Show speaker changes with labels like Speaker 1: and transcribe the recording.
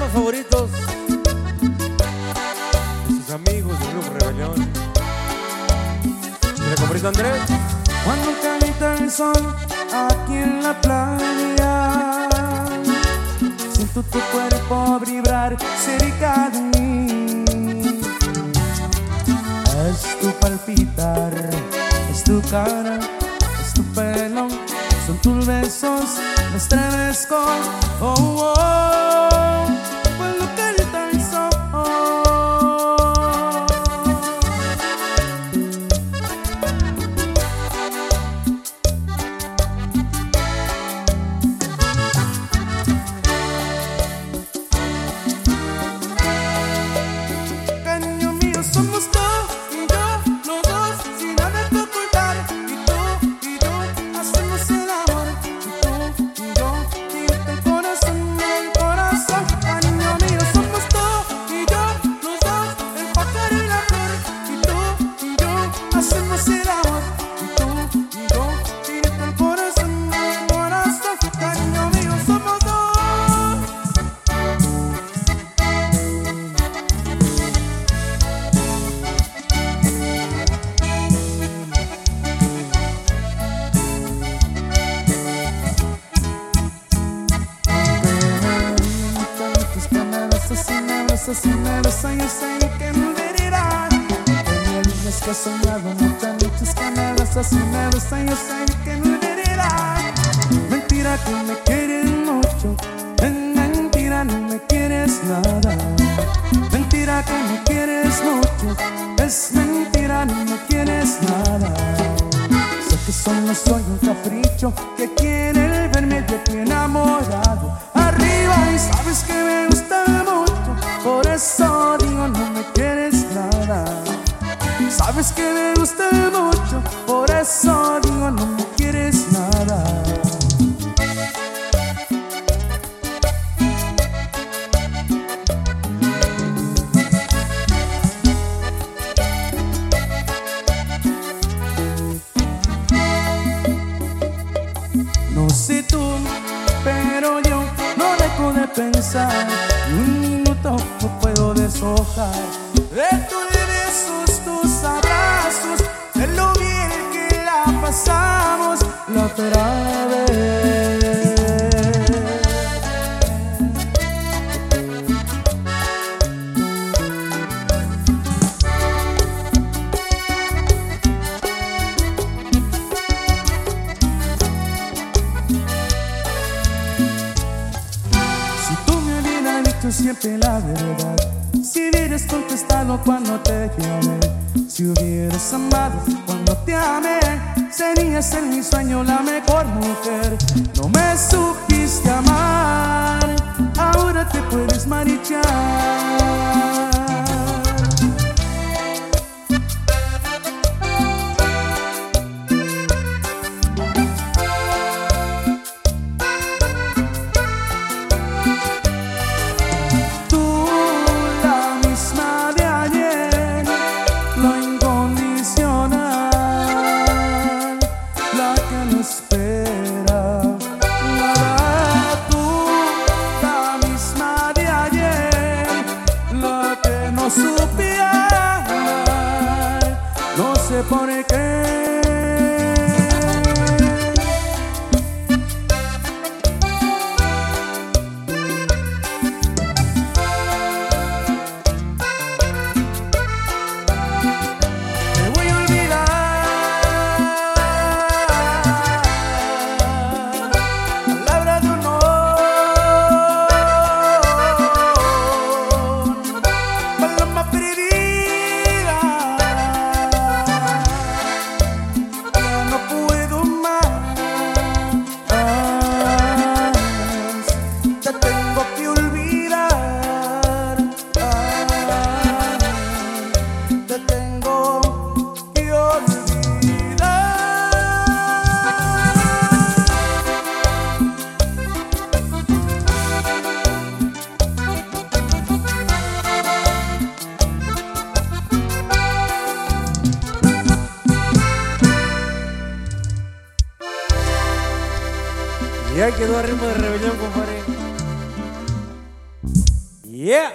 Speaker 1: temas favoritos de sus amigos del Grupo Rebelión. ¿Me compadrito Andrés?
Speaker 2: Cuando calienta el sol aquí en la playa, siento tu cuerpo vibrar cerca de mí. Es tu palpitar, es tu cara, es tu pelo, son tus besos, me estremezco. Oh, así me me besas, yo sé que. Tenía líneas que he soñado muchas noches que me abrazas y me besas, yo sé que no herirá. Mentira que me quieres mucho, en mentira no me quieres nada. Mentira que me quieres mucho, es mentira no me quieres nada. Sé que solo soy un capricho que quiere Sabes que me gusta mucho, por eso digo no me quieres nada. No sé tú, pero yo no dejo de pensar. Ni un minuto no puedo deshojar de tus besos, la. Si tú me hubieras siempre la verdad, si hubieras contestado cuando te llamé, si hubieras amado cuando te amé, serías en mi sueño la mejor mujer. No me supiste amar, ahora te puedes marchar. Supía, no sé por qué.
Speaker 1: Y ahí quedó a ritmo de rebelión, compadre. Yeah.